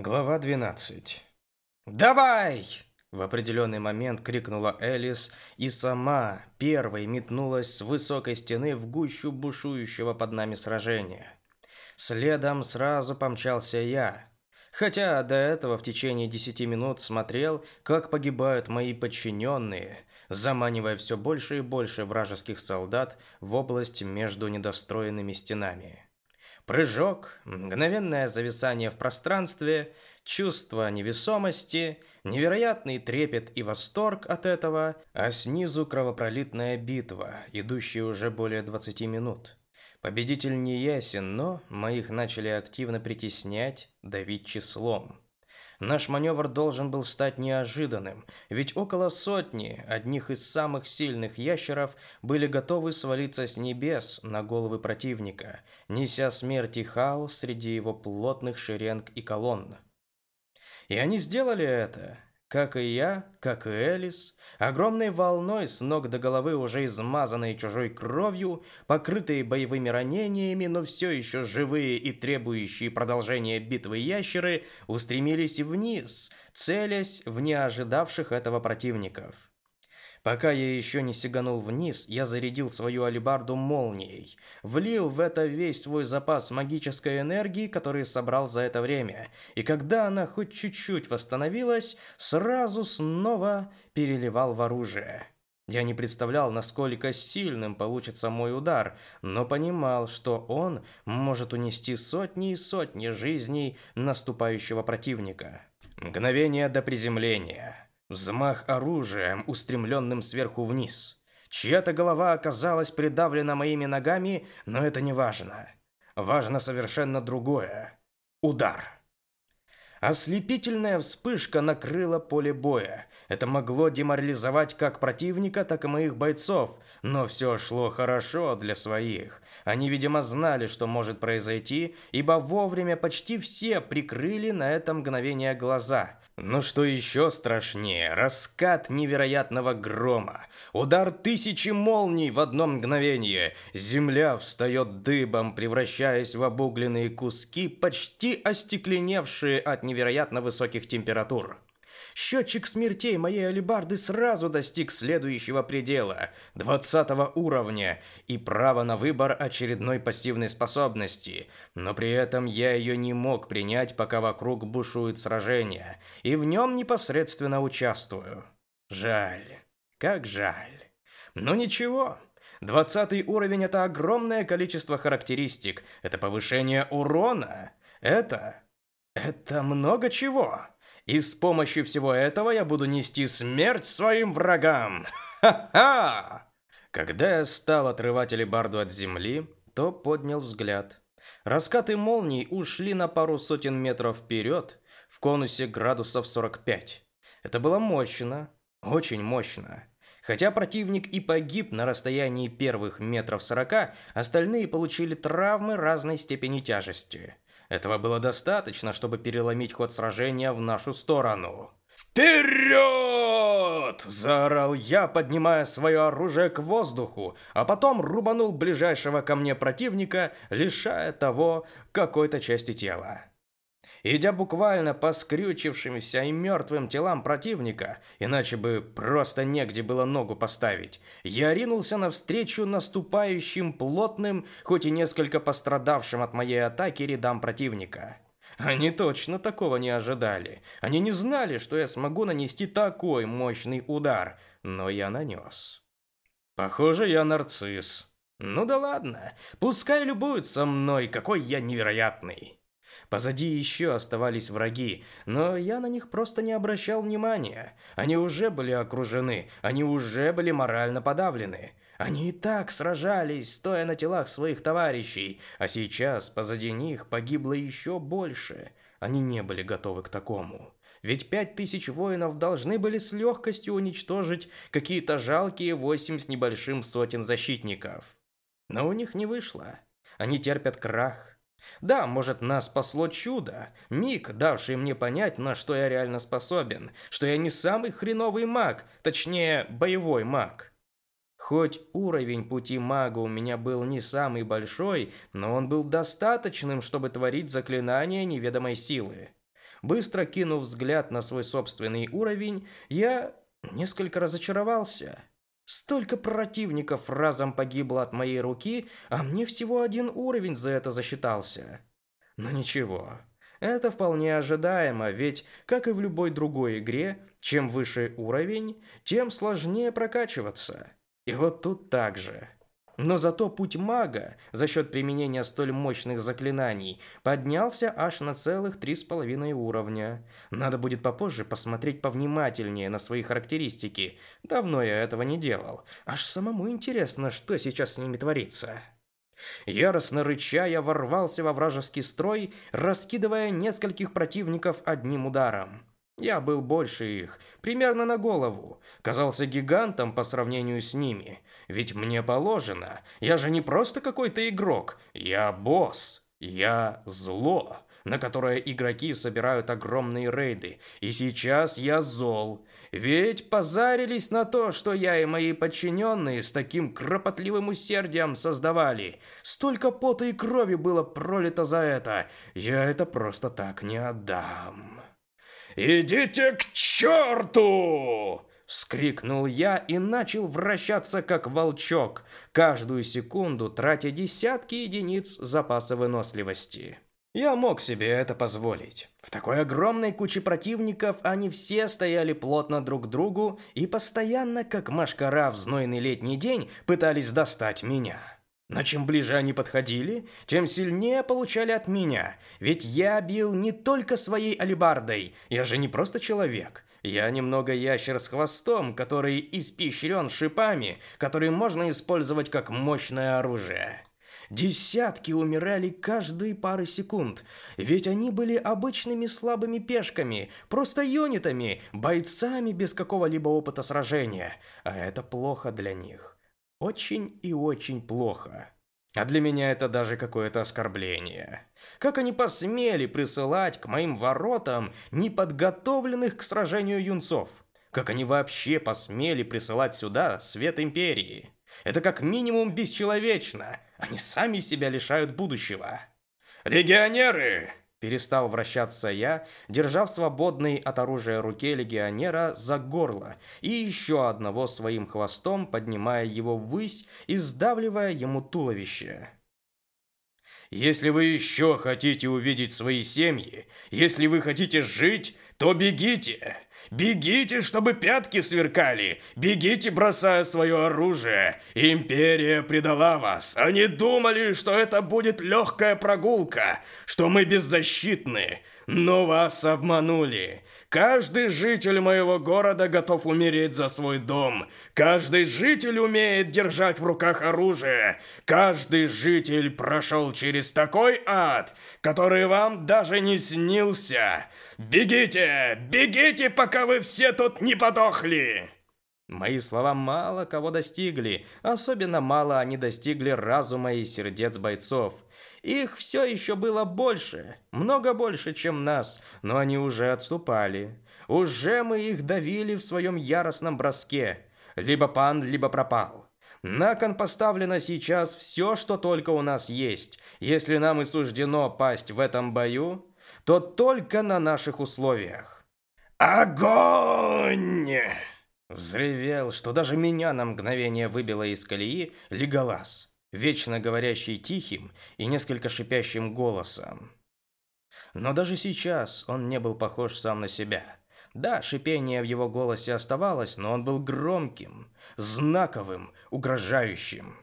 Глава 12. «Давай!» – в определенный момент крикнула Элис и сама первой метнулась с высокой стены в гущу бушующего под нами сражения. Следом сразу помчался я, хотя до этого в течение десяти минут смотрел, как погибают мои подчиненные, заманивая все больше и больше вражеских солдат в область между недостроенными стенами. Прыжок, мгновенное зависание в пространстве, чувство невесомости, невероятный трепет и восторг от этого, а снизу кровопролитная битва, идущая уже более 20 минут. Победитель не ясен, но моих начали активно притеснять, давить числом. Наш маневр должен был стать неожиданным, ведь около сотни одних из самых сильных ящеров были готовы свалиться с небес на головы противника, неся смерть и хаос среди его плотных шеренг и колонн. И они сделали это, как и я, как и Элис, огромной волной с ног до головы уже измазанные чужой кровью, покрытые боевыми ранениями, но все еще живые и требующие продолжения битвы ящеры, устремились вниз, целясь в неожидавших этого противников. Пока я еще не сиганул вниз, я зарядил свою алебарду молнией, влил в это весь свой запас магической энергии, который собрал за это время, и когда она хоть чуть-чуть восстановилась, сразу снова переливал в оружие. Я не представлял, насколько сильным получится мой удар, но понимал, что он может унести сотни и сотни жизней наступающего противника. Мгновение до приземления. Взмах оружием, устремленным сверху вниз. Чья-то голова оказалась придавлена моими ногами, но это не важно. Важно совершенно другое. Удар. Ослепительная вспышка накрыла поле боя. Это могло деморализовать как противника, так и моих бойцов, но все шло хорошо для своих. Они, видимо, знали, что может произойти, ибо вовремя почти все прикрыли на это мгновение глаза. Но что еще страшнее, раскат невероятного грома, удар тысячи молний в одно мгновение. Земля встает дыбом, превращаясь в обугленные куски, почти остекленевшие от невероятно высоких температур. Счетчик смертей моей алебарды сразу достиг следующего предела, 20 уровня, и право на выбор очередной пассивной способности. Но при этом я ее не мог принять, пока вокруг бушует сражение, и в нем непосредственно участвую. Жаль. Как жаль. Но ничего. Двадцатый уровень – это огромное количество характеристик. Это повышение урона. Это... Это много чего. И с помощью всего этого я буду нести смерть своим врагам. Ха-ха! Когда я стал отрывать алебарду от земли, то поднял взгляд. Раскаты молний ушли на пару сотен метров вперед, в конусе градусов 45. Это было мощно, очень мощно. Хотя противник и погиб на расстоянии первых метров 40, остальные получили травмы разной степени тяжести. Этого было достаточно, чтобы переломить ход сражения в нашу сторону. «Вперед!» – заорал я, поднимая свое оружие к воздуху, а потом рубанул ближайшего ко мне противника, лишая того какой-то части тела. Идя буквально по скрючившимся и мертвым телам противника, иначе бы просто негде было ногу поставить, я ринулся навстречу наступающим плотным, хоть и несколько пострадавшим от моей атаки рядам противника. Они точно такого не ожидали. Они не знали, что я смогу нанести такой мощный удар, но я нанес. Похоже, я нарцисс. Ну да ладно, пускай любуются мной, какой я невероятный. Позади еще оставались враги, но я на них просто не обращал внимания. Они уже были окружены, они уже были морально подавлены. Они и так сражались, стоя на телах своих товарищей, а сейчас позади них погибло еще больше. Они не были готовы к такому. Ведь пять тысяч воинов должны были с легкостью уничтожить какие-то жалкие восемь с небольшим сотен защитников. Но у них не вышло. Они терпят крах. Да, может, нас спасло чудо, миг, давший мне понять, на что я реально способен, что я не самый хреновый маг, точнее, боевой маг. Хоть уровень пути мага у меня был не самый большой, но он был достаточным, чтобы творить заклинания неведомой силы. Быстро кинув взгляд на свой собственный уровень, я несколько разочаровался. Столько противников разом погибло от моей руки, а мне всего один уровень за это засчитался. Но ничего, это вполне ожидаемо, ведь, как и в любой другой игре, чем выше уровень, тем сложнее прокачиваться. И вот тут так же. Но зато путь мага за счет применения столь мощных заклинаний поднялся аж на целых три с половиной уровня. Надо будет попозже посмотреть повнимательнее на свои характеристики. Давно я этого не делал. Аж самому интересно, что сейчас с ними творится. Яростно рыча, я ворвался во вражеский строй, раскидывая нескольких противников одним ударом. Я был больше их, примерно на голову. Казался гигантом по сравнению с ними. Ведь мне положено. Я же не просто какой-то игрок. Я босс. Я зло, на которое игроки собирают огромные рейды. И сейчас я зол. Ведь позарились на то, что я и мои подчиненные с таким кропотливым усердием создавали. Столько пота и крови было пролито за это. Я это просто так не отдам. «Идите к черту!» Вскрикнул я и начал вращаться как волчок, каждую секунду тратя десятки единиц запаса выносливости. Я мог себе это позволить. В такой огромной куче противников они все стояли плотно друг к другу и постоянно, как машкара в знойный летний день, пытались достать меня. Но чем ближе они подходили, тем сильнее получали от меня, ведь я бил не только своей алебардой, я же не просто человек. Я немного ящер с хвостом, который испещрен шипами, которые можно использовать как мощное оружие. Десятки умирали каждые пары секунд, ведь они были обычными слабыми пешками, просто юнитами, бойцами без какого-либо опыта сражения, а это плохо для них. Очень и очень плохо. А для меня это даже какое-то оскорбление. Как они посмели присылать к моим воротам неподготовленных к сражению юнцов? Как они вообще посмели присылать сюда свет Империи? Это как минимум бесчеловечно. Они сами себя лишают будущего. «Легионеры!» Перестал вращаться я, держа в от оружия руке легионера за горло и еще одного своим хвостом, поднимая его ввысь и сдавливая ему туловище. «Если вы еще хотите увидеть свои семьи, если вы хотите жить, то бегите!» Бегите, чтобы пятки сверкали! Бегите, бросая свое оружие! Империя предала вас! Они думали, что это будет легкая прогулка, что мы беззащитны, но вас обманули. Каждый житель моего города готов умереть за свой дом. Каждый житель умеет держать в руках оружие. Каждый житель прошел через такой ад, который вам даже не снился. Бегите, бегите, пока вы все тут не подохли. Мои слова мало кого достигли, особенно мало они достигли разума и сердец бойцов. Их все еще было больше, много больше, чем нас, но они уже отступали. Уже мы их давили в своем яростном броске. Либо пан, либо пропал. На кон поставлено сейчас все, что только у нас есть. Если нам и суждено пасть в этом бою, то только на наших условиях. Огонь! Взревел, что даже меня на мгновение выбило из колеи Леголас вечно говорящий тихим и несколько шипящим голосом. Но даже сейчас он не был похож сам на себя. Да, шипение в его голосе оставалось, но он был громким, знаковым, угрожающим.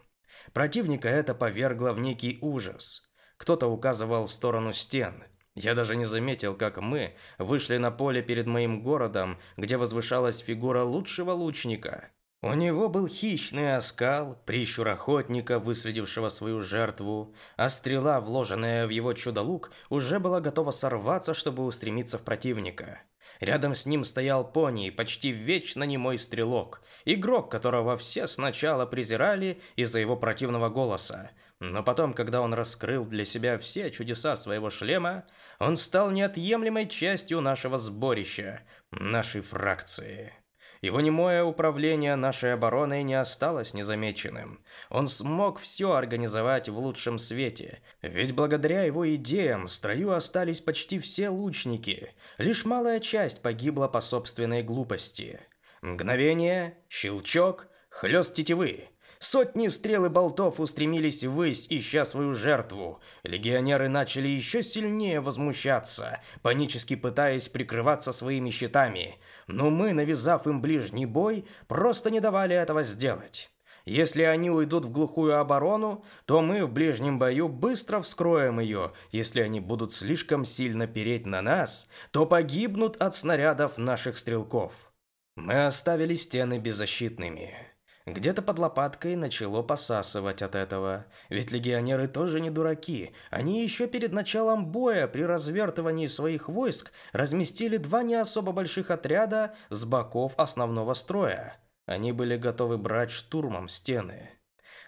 Противника это повергло в некий ужас. Кто-то указывал в сторону стен. Я даже не заметил, как мы вышли на поле перед моим городом, где возвышалась фигура лучшего лучника. У него был хищный оскал, прищур охотника, выследившего свою жертву, а стрела, вложенная в его чудо-лук, уже была готова сорваться, чтобы устремиться в противника. Рядом с ним стоял пони, почти вечно немой стрелок, игрок, которого все сначала презирали из-за его противного голоса, но потом, когда он раскрыл для себя все чудеса своего шлема, он стал неотъемлемой частью нашего сборища, нашей фракции. Его немое управление нашей обороной не осталось незамеченным. Он смог все организовать в лучшем свете. Ведь благодаря его идеям в строю остались почти все лучники. Лишь малая часть погибла по собственной глупости. Мгновение, щелчок, хлест тетивы. Сотни стрел и болтов устремились ввысь, ища свою жертву. Легионеры начали еще сильнее возмущаться, панически пытаясь прикрываться своими щитами. Но мы, навязав им ближний бой, просто не давали этого сделать. Если они уйдут в глухую оборону, то мы в ближнем бою быстро вскроем ее. Если они будут слишком сильно переть на нас, то погибнут от снарядов наших стрелков. Мы оставили стены беззащитными. Где-то под лопаткой начало посасывать от этого. Ведь легионеры тоже не дураки. Они еще перед началом боя при развертывании своих войск разместили два не особо больших отряда с боков основного строя. Они были готовы брать штурмом стены.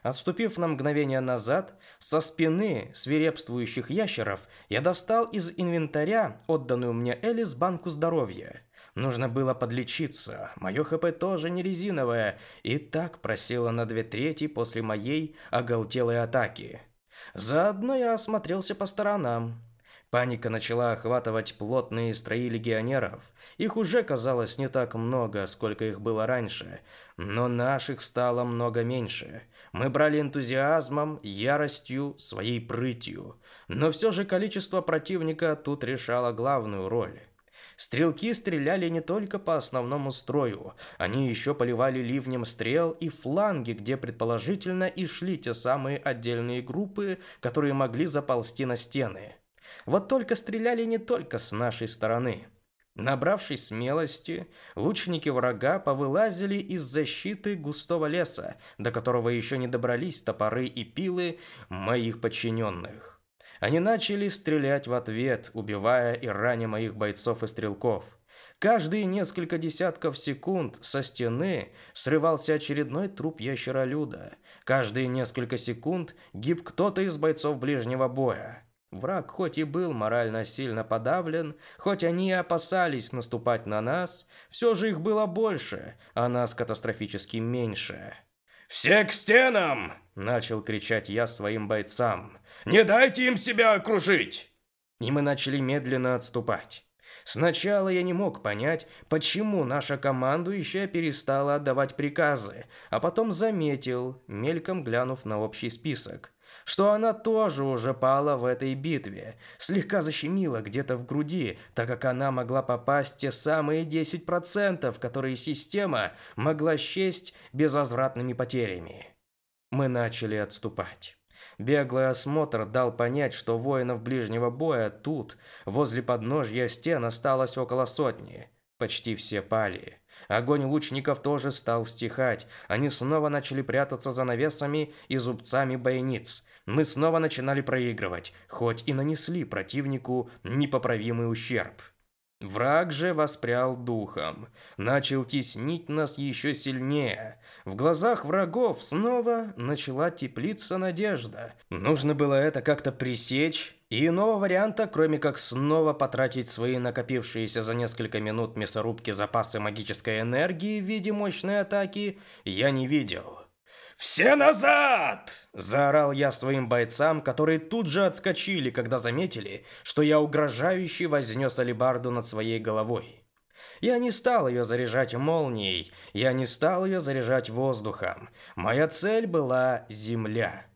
Отступив на мгновение назад, со спины свирепствующих ящеров я достал из инвентаря отданную мне Элис банку здоровья – Нужно было подлечиться. Мое ХП тоже не резиновое, и так просело на две трети после моей оголтелой атаки. Заодно я осмотрелся по сторонам. Паника начала охватывать плотные строи легионеров. Их уже казалось не так много, сколько их было раньше, но наших стало много меньше. Мы брали энтузиазмом, яростью, своей прытью. Но все же количество противника тут решало главную роль. Стрелки стреляли не только по основному строю, они еще поливали ливнем стрел и фланги, где предположительно и шли те самые отдельные группы, которые могли заползти на стены. Вот только стреляли не только с нашей стороны. Набравшись смелости, лучники врага повылазили из защиты густого леса, до которого еще не добрались топоры и пилы моих подчиненных. Они начали стрелять в ответ, убивая и раня моих бойцов и стрелков. Каждые несколько десятков секунд со стены срывался очередной труп ящеролюда. Каждые несколько секунд гиб кто-то из бойцов ближнего боя. Враг хоть и был морально сильно подавлен, хоть они и опасались наступать на нас, все же их было больше, а нас катастрофически меньше. «Все к стенам!» – начал кричать я своим бойцам. «Не дайте им себя окружить!» И мы начали медленно отступать. Сначала я не мог понять, почему наша командующая перестала отдавать приказы, а потом заметил, мельком глянув на общий список что она тоже уже пала в этой битве. Слегка защемила где-то в груди, так как она могла попасть те самые 10%, которые система могла счесть безвозвратными потерями. Мы начали отступать. Беглый осмотр дал понять, что воинов ближнего боя тут, возле подножья стен, осталось около сотни. Почти все пали. Огонь лучников тоже стал стихать. Они снова начали прятаться за навесами и зубцами бойниц мы снова начинали проигрывать, хоть и нанесли противнику непоправимый ущерб. Враг же воспрял духом, начал теснить нас еще сильнее. В глазах врагов снова начала теплиться надежда. Нужно было это как-то пресечь, и иного варианта, кроме как снова потратить свои накопившиеся за несколько минут мясорубки запасы магической энергии в виде мощной атаки, я не видел. «Все назад!» – заорал я своим бойцам, которые тут же отскочили, когда заметили, что я угрожающе вознес алебарду над своей головой. Я не стал ее заряжать молнией, я не стал ее заряжать воздухом. Моя цель была земля.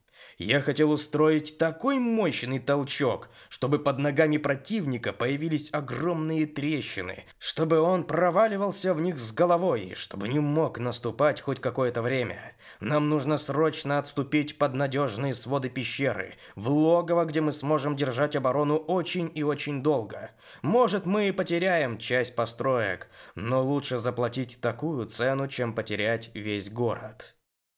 Я хотел устроить такой мощный толчок, чтобы под ногами противника появились огромные трещины, чтобы он проваливался в них с головой, чтобы не мог наступать хоть какое-то время. Нам нужно срочно отступить под надежные своды пещеры, в логово, где мы сможем держать оборону очень и очень долго. Может, мы и потеряем часть построек, но лучше заплатить такую цену, чем потерять весь город.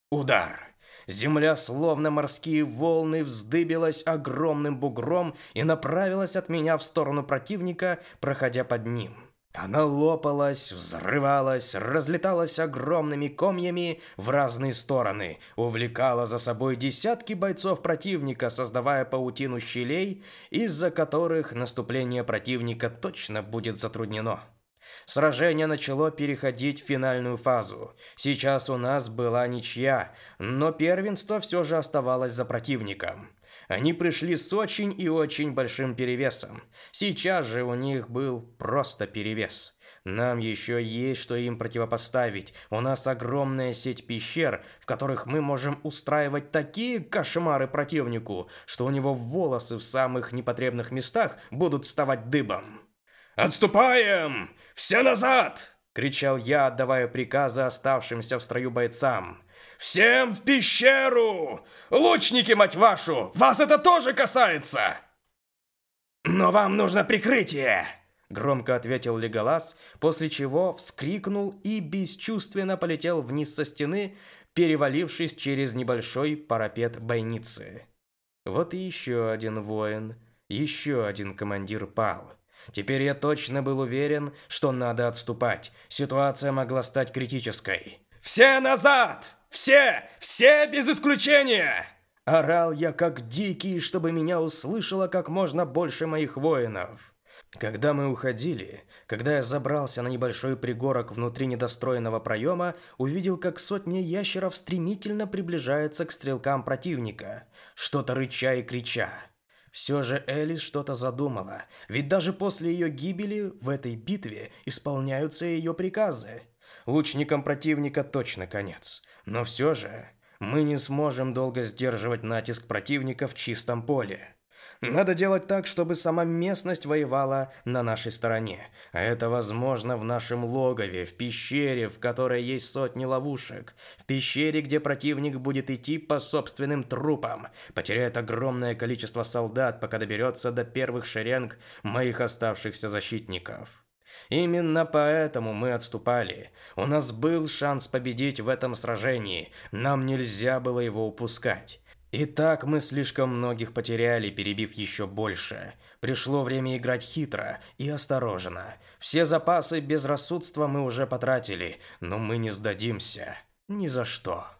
Удар! Земля, словно морские волны, вздыбилась огромным бугром и направилась от меня в сторону противника, проходя под ним. Она лопалась, взрывалась, разлеталась огромными комьями в разные стороны, увлекала за собой десятки бойцов противника, создавая паутину щелей, из-за которых наступление противника точно будет затруднено. Сражение начало переходить в финальную фазу. Сейчас у нас была ничья, но первенство все же оставалось за противником. Они пришли с очень и очень большим перевесом. Сейчас же у них был просто перевес. Нам еще есть что им противопоставить. У нас огромная сеть пещер, в которых мы можем устраивать такие кошмары противнику, что у него волосы в самых непотребных местах будут вставать дыбом. «Отступаем! Все назад!» — кричал я, отдавая приказы оставшимся в строю бойцам. «Всем в пещеру! Лучники, мать вашу! Вас это тоже касается!» «Но вам нужно прикрытие!» Громко ответил Леголас, после чего вскрикнул и бесчувственно полетел вниз со стены, перевалившись через небольшой парапет бойницы. Вот и еще один воин, еще один командир пал. Теперь я точно был уверен, что надо отступать. Ситуация могла стать критической. «Все назад! Все! Все без исключения!» Орал я как дикий, чтобы меня услышало как можно больше моих воинов. Когда мы уходили, когда я забрался на небольшой пригорок внутри недостроенного проема, увидел, как сотни ящеров стремительно приближаются к стрелкам противника, что-то рыча и крича. Все же Элис что-то задумала, ведь даже после ее гибели в этой битве исполняются ее приказы. Лучникам противника точно конец, но все же мы не сможем долго сдерживать натиск противника в чистом поле. Надо делать так, чтобы сама местность воевала на нашей стороне. А это возможно в нашем логове, в пещере, в которой есть сотни ловушек. В пещере, где противник будет идти по собственным трупам. Потеряет огромное количество солдат, пока доберется до первых шеренг моих оставшихся защитников. Именно поэтому мы отступали. У нас был шанс победить в этом сражении. Нам нельзя было его упускать. Итак, мы слишком многих потеряли, перебив еще больше. Пришло время играть хитро и осторожно. Все запасы безрассудства мы уже потратили, но мы не сдадимся. Ни за что.